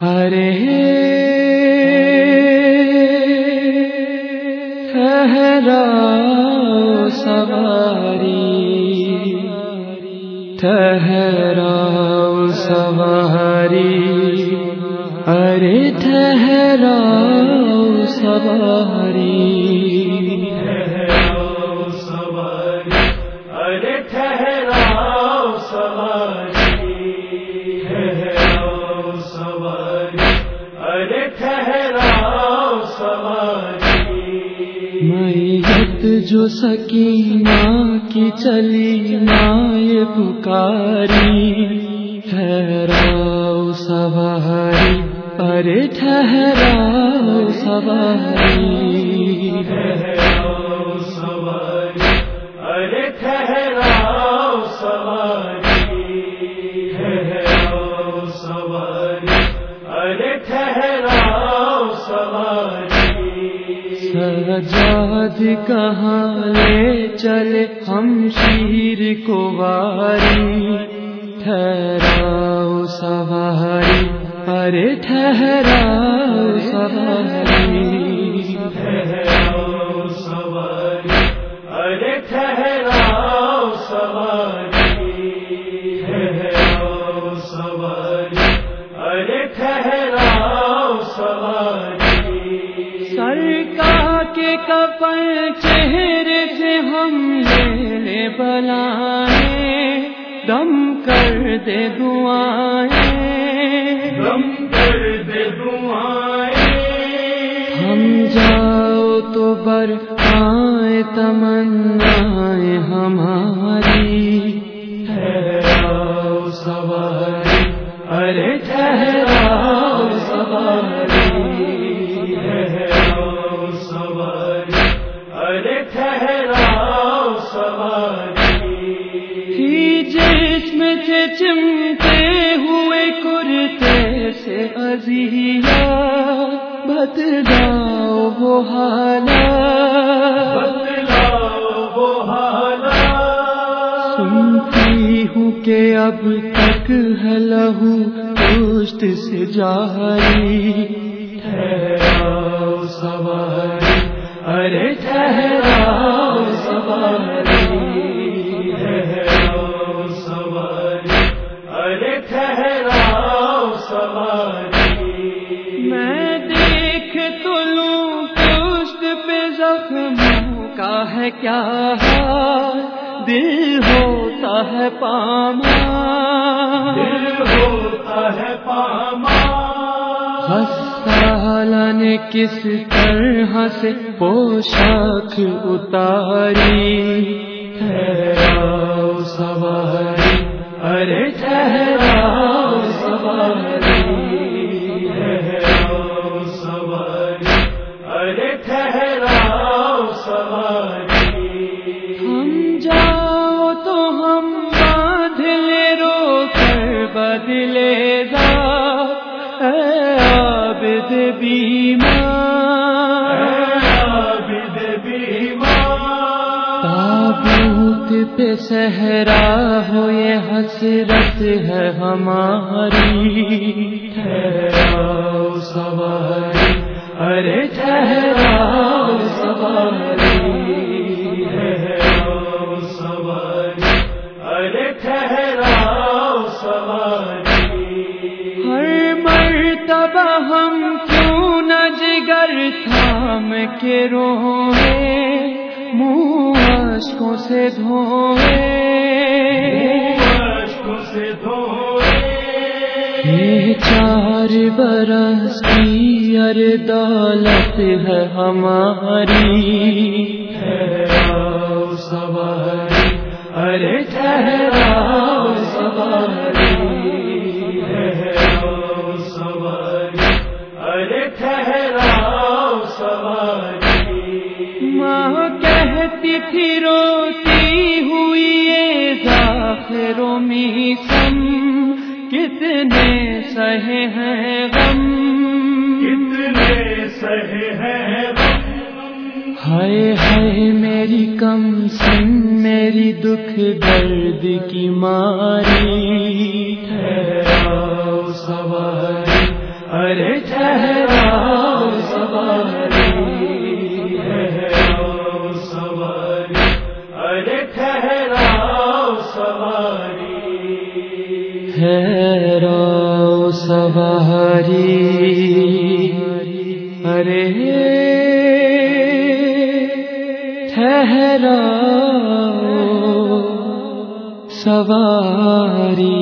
ارے ٹھہرا سواری ٹھہرا سواری۔ ارے ٹھہرا سواری۔ میت جو سکینہ کی چلی نائے پکاری ٹھہراؤ سواری ارے ٹھہراؤ سواری سواری۔ سجاد کہاں لے چلے ہم شیر کو واری؟ ٹھہراؤ سواری ارے ٹھہراؤ سواری۔ سواری سرکار کے کپل چہرے سے ہم لے لے بلائیں دم کر دے دعائیں غم کر دے دعائیں ہم جاؤ تو بر آئے تمنا ہماری سواری ارے ارے ٹھہراؤ سواری سے چمتے ہوئے کرتے سے ازیا بدلاؤ وہ حالات سنتی ہوں کہ اب تک ہے لہو پوشت سے جاری۔ ٹھہراؤ سواری۔ ارے ٹھہراؤ سواری ٹھہراؤ سواری ارے ٹھہراؤ سواری میں دیکھ تو لوں پہ زخموں کا ہے کیا دل ہوتا ہے پاما دل ہوتا ہے پاما نے کس طرح سے پوشاک اتاری؟ ٹھہراؤ سواری، ارے ٹھہراؤ سواری ٹھہراؤ سواری، ارے ٹھہراؤ سواری۔ ہم جاؤ تو ہم باندھ لے، رو کر بدلے گا عابد بیمار عابد بیمار تابوت پہ صحرا ہو یہ حسرت ہے ہماری۔ ٹھہراؤ سواری۔ ارے ٹھہراؤ سواری۔ مرتبہ ہم کیوں نہ جگر تھام کے روئے منہ اشکوں سے دھوئے۔ اشکوں سے دھوئے۔ یہ چار برس کی ار دولت ہے ہماری۔ ٹھہراؤ سواری ارے ٹھہراؤ ٹھہراؤ سواری۔ ماں کہتی تھی روتی ہوئی ذاخروں میں سم۔ کتنے سہے ہیں غم۔ کتنے سہے ہیں ہائے ہائے میری کم سن میری دکھ درد کی ماری۔ ٹھہراؤ سواری ارے ٹھہراؤ سواری ٹھہراؤ سواری ارے ٹھہراؤ سواری ٹھہراؤ سواری ارے ٹھہراؤ سواری